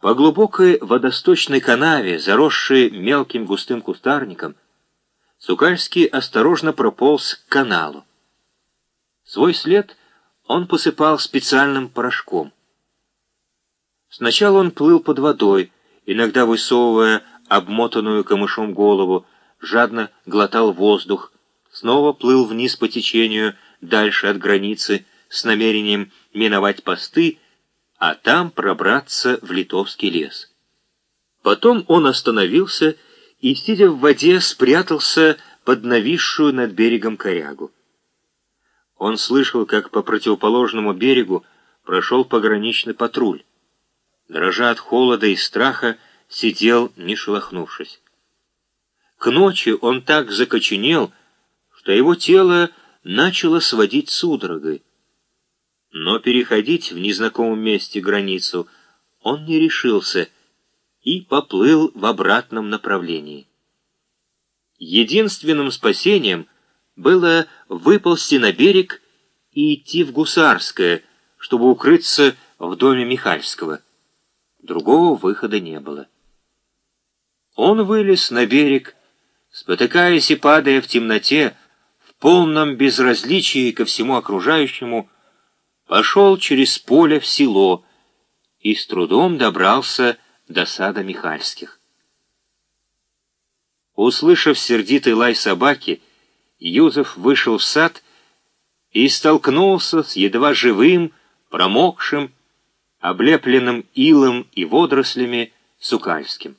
По глубокой водосточной канаве, заросшей мелким густым кустарником, Сукальский осторожно прополз к каналу. Свой след он посыпал специальным порошком. Сначала он плыл под водой, иногда высовывая обмотанную камышом голову, жадно глотал воздух, снова плыл вниз по течению, дальше от границы, с намерением миновать посты, а там пробраться в литовский лес. Потом он остановился и, сидя в воде, спрятался под нависшую над берегом корягу. Он слышал, как по противоположному берегу прошел пограничный патруль. Дрожа от холода и страха, сидел, не шелохнувшись. К ночи он так закоченел, что его тело начало сводить судорогой. Но переходить в незнакомом месте границу он не решился и поплыл в обратном направлении. Единственным спасением было выползти на берег и идти в Гусарское, чтобы укрыться в доме Михальского. Другого выхода не было. Он вылез на берег, спотыкаясь и падая в темноте, в полном безразличии ко всему окружающему, пошел через поле в село и с трудом добрался до сада Михальских. Услышав сердитый лай собаки, Юзеф вышел в сад и столкнулся с едва живым, промокшим, облепленным илом и водорослями Сукальским.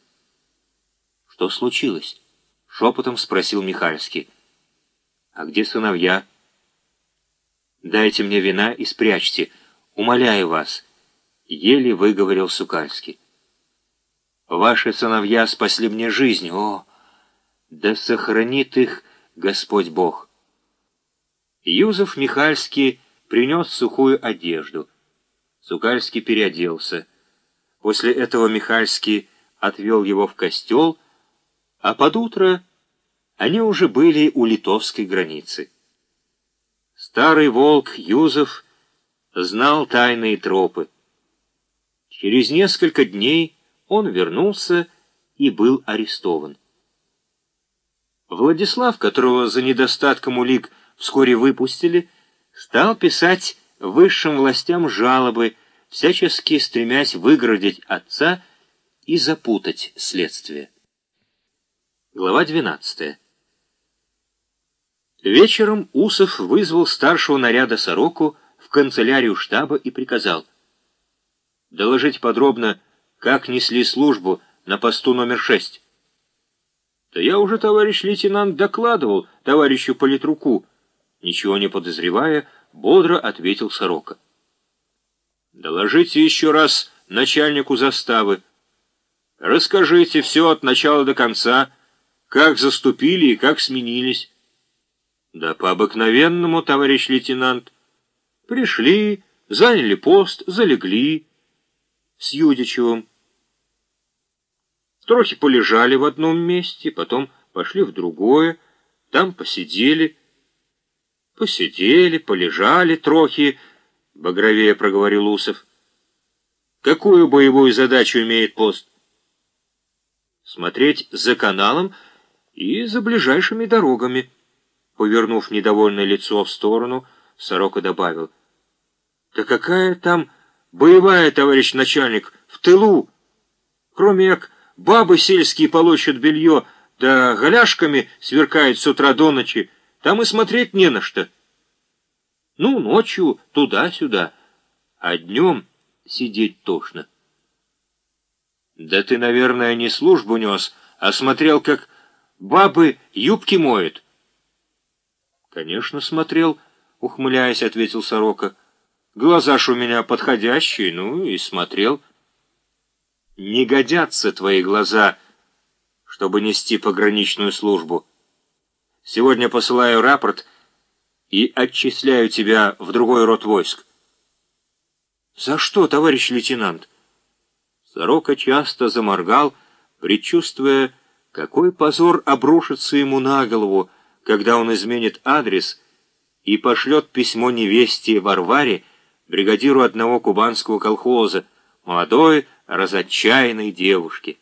«Что случилось?» — шепотом спросил Михальский. «А где сыновья?» «Дайте мне вина и спрячьте, умоляю вас», — еле выговорил Сукальский. «Ваши сыновья спасли мне жизнь, о, да сохранит их Господь Бог». Юзеф Михальский принес сухую одежду. Сукальский переоделся. После этого Михальский отвел его в костел, а под утро они уже были у литовской границы. Старый волк Юзов знал тайные тропы. Через несколько дней он вернулся и был арестован. Владислав, которого за недостатком улик вскоре выпустили, стал писать высшим властям жалобы, всячески стремясь выгородить отца и запутать следствие. Глава 12. Вечером Усов вызвал старшего наряда Сороку в канцелярию штаба и приказал доложить подробно, как несли службу на посту номер шесть. «Да я уже, товарищ лейтенант, докладывал товарищу политруку», ничего не подозревая, бодро ответил Сорока. «Доложите еще раз начальнику заставы. Расскажите все от начала до конца, как заступили и как сменились». Да по-обыкновенному, товарищ лейтенант. Пришли, заняли пост, залегли с Юдичевым. Трохи полежали в одном месте, потом пошли в другое, там посидели. Посидели, полежали трохи, багровее проговорил Усов. Какую боевую задачу имеет пост? Смотреть за каналом и за ближайшими дорогами. Повернув недовольное лицо в сторону, Сорока добавил. «Да какая там боевая, товарищ начальник, в тылу? Кроме как бабы сельские полощут белье, да голяшками сверкают с утра до ночи, там и смотреть не на что. Ну, ночью туда-сюда, а днем сидеть тошно». «Да ты, наверное, не службу нес, а смотрел, как бабы юбки моют». «Конечно, смотрел», — ухмыляясь, ответил Сорока. «Глаза ж у меня подходящие, ну и смотрел». «Не годятся твои глаза, чтобы нести пограничную службу. Сегодня посылаю рапорт и отчисляю тебя в другой род войск». «За что, товарищ лейтенант?» Сорока часто заморгал, предчувствуя, какой позор обрушится ему на голову, когда он изменит адрес и пошлет письмо невесте Варваре, бригадиру одного кубанского колхоза, молодой, разотчаянной девушке.